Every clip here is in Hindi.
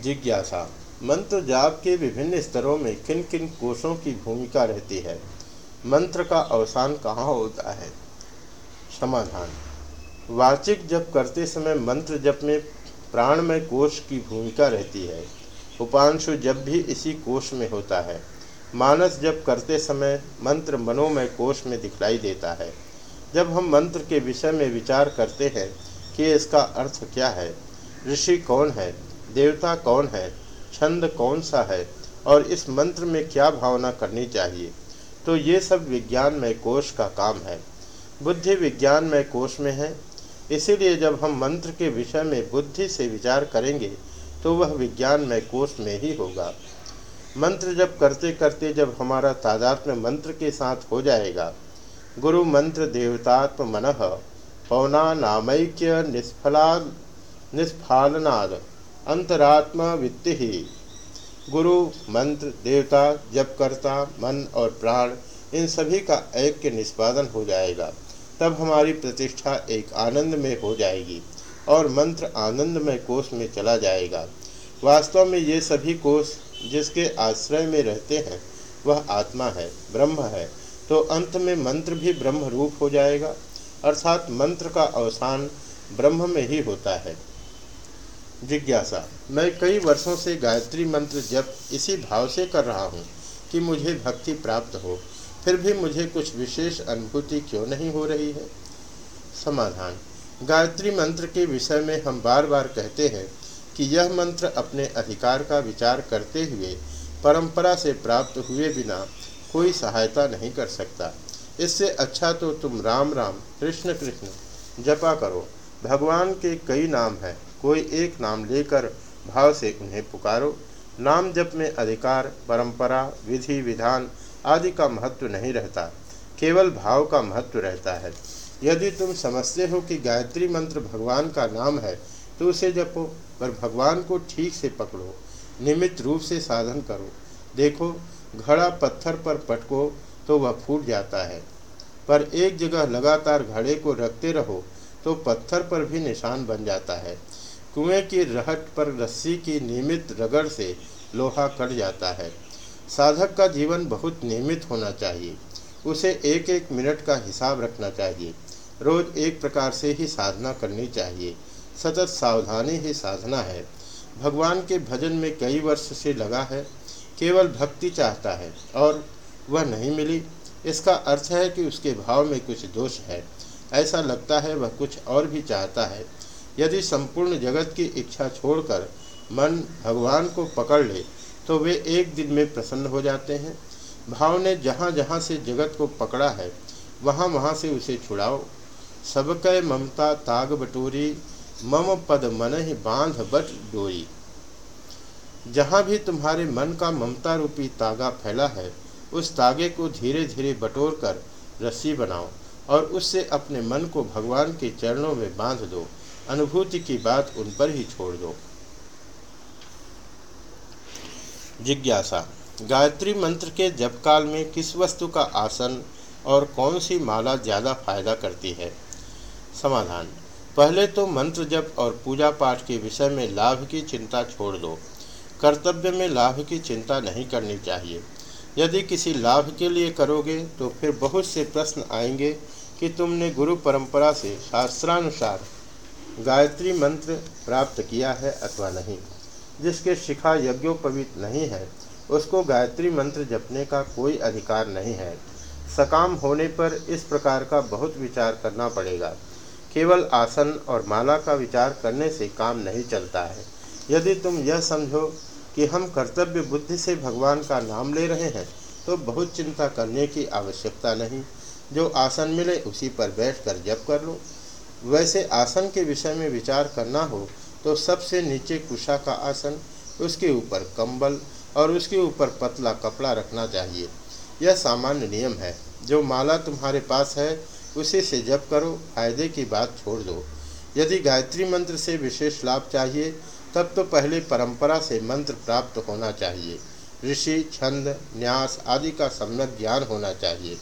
जिज्ञासा। मंत्र जाप के विभिन्न स्तरों में किन किन कोषों की भूमिका रहती है? मंत्र का अवसान कहाँ होता है? समाधान। वाचिक जप करते समय मंत्र जप में प्राणमय कोष की भूमिका रहती है। उपांशु जप भी इसी कोष में होता है। मानस जप करते समय मंत्र मनोमय कोष में दिखलाई देता है। जब हम मंत्र के विषय में विचार करते हैं कि इसका अर्थ क्या है? ऋषि कौन है? देवता कौन है? छंद कौन सा है? और इस मंत्र में क्या भावना करनी चाहिए? तो ये सब विज्ञान में कोष का काम है। बुद्धि विज्ञान में कोष में है। इसीलिए जब हम मंत्र के विषय में बुद्धि से विचार करेंगे तो वह विज्ञान में कोष में ही होगा। मंत्र जब करते करते जब हमारा तादात्म्य मंत्र के साथ हो जाएगा, गुरु मंत्र देवतात्म मन, पौना नामैक्य निष्फला निष्फालनाद। अंतरात्मा वित्ति ही। गुरु, मंत्र, देवता, जपकर्ता, मन और प्राण, इन सभी का ऐक्य निष्पादन हो जाएगा। तब हमारी प्रतिष्ठा एक आनंद में हो जाएगी और मंत्र आनंदमय कोष में चला जाएगा। वास्तव में ये सभी कोष जिसके आश्रय में रहते हैं, वह आत्मा है, ब्रह्म है। तो अंत में मंत्र भी ब्रह्म रूप हो जाएगा। अर्थात मंत्र का अवसान ब्रह्म में ही होता है। जिज्ञासा। मैं कई वर्षों से गायत्री मंत्र जप इसी भाव से कर रहा हूँ कि मुझे भक्ति प्राप्त हो, फिर भी मुझे कुछ विशेष अनुभूति क्यों नहीं हो रही है? समाधान। गायत्री मंत्र के विषय में हम बार बार कहते हैं कि यह मंत्र अपने अधिकार का विचार करते हुए, परंपरा से प्राप्त हुए बिना कोई सहायता नहीं कर सकता। इससे अच्छा तो तुम राम राम कृष्ण कृष्ण जपा करो। भगवान के कई नाम हैं। कोई एक नाम लेकर भाव से उन्हें पुकारो। नाम जप में अधिकार, परंपरा, विधि, विधान आदि का महत्व नहीं रहता। केवल भाव का महत्व रहता है। यदि तुम समझते हो कि गायत्री मंत्र भगवान का नाम है तो उसे जपो पर भगवान को ठीक से पकड़ो। निमित रूप से साधन करो। देखो, घड़ा पत्थर पर पटको तो वह फूट जाता है। पर एक जगह लगातार घड़े को रखते रहो तो पत्थर पर भी निशान बन जाता है। कुएँ की रहट पर रस्सी की नियमित रगड़ से लोहा कट जाता है। साधक का जीवन बहुत नियमित होना चाहिए। उसे एक एक मिनट का हिसाब रखना चाहिए। रोज एक प्रकार से ही साधना करनी चाहिए। सतत सावधानी ही साधना है। भगवान के भजन में कई वर्ष से लगा है। केवल भक्ति चाहता है और वह नहीं मिली। इसका अर्थ है कि उसके भाव में कुछ दोष है। ऐसा लगता है वह कुछ और भी चाहता है। यदि संपूर्ण जगत की इच्छा छोड़कर मन भगवान को पकड़ ले तो वे एक दिन में प्रसन्न हो जाते हैं। भाव ने जहाँ जहाँ से जगत को पकड़ा है, वहाँ वहाँ से उसे छुड़ाओ। सबके ममता ताग बटोरी, मम पद मन ही बाँध बट डोरी जहाँ भी तुम्हारे मन का ममता रूपी तागा फैला है, उस तागे को धीरे धीरे बटोर कर रस्सी बनाओ और उससे अपने मन को भगवान के चरणों में बाँध दो। अनुभूति की बात उन पर ही छोड़ दो। जिज्ञासा, गायत्री मंत्र के जप काल में किस वस्तु का आसन और कौन सी माला ज़्यादा फ़ायदा करती है? समाधान, पहले तो मंत्र जप और पूजा पाठ के विषय में लाभ की चिंता छोड़ दो। कर्तव्य में लाभ की चिंता नहीं करनी चाहिए। यदि किसी लाभ के लिए करोगे तो फिर बहुत से प्रश्न आएँगे कि तुमने गुरु परंपरा से शास्त्रानुसार गायत्री मंत्र प्राप्त किया है अथवा नहीं। जिसके शिखा यज्ञोपवीत नहीं है, उसको गायत्री मंत्र जपने का कोई अधिकार नहीं है। सकाम होने पर इस प्रकार का बहुत विचार करना पड़ेगा। केवल आसन और माला का विचार करने से काम नहीं चलता है। यदि तुम यह समझो कि हम कर्तव्य बुद्धि से भगवान का नाम ले रहे हैं तो बहुत चिंता करने की आवश्यकता नहीं। जो आसन मिले उसी पर बैठकर जप कर लो। वैसे आसन के विषय में विचार करना हो तो सबसे नीचे कुशा का आसन, उसके ऊपर कंबल और उसके ऊपर पतला कपड़ा रखना चाहिए। यह सामान्य नियम है। जो माला तुम्हारे पास है, उसी से जप करो, फ़ायदे की बात छोड़ दो। यदि गायत्री मंत्र से विशेष लाभ चाहिए, तब तो पहले परंपरा से मंत्र प्राप्त होना चाहिए। ऋषि, छंद, न्यास आदि का सम्यक ज्ञान होना चाहिए।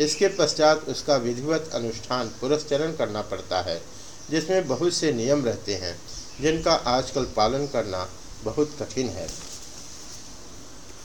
इसके पश्चात उसका विधिवत अनुष्ठान पुरस्चरण करना पड़ता है, जिसमें बहुत से नियम रहते हैं, जिनका आजकल पालन करना बहुत कठिन है।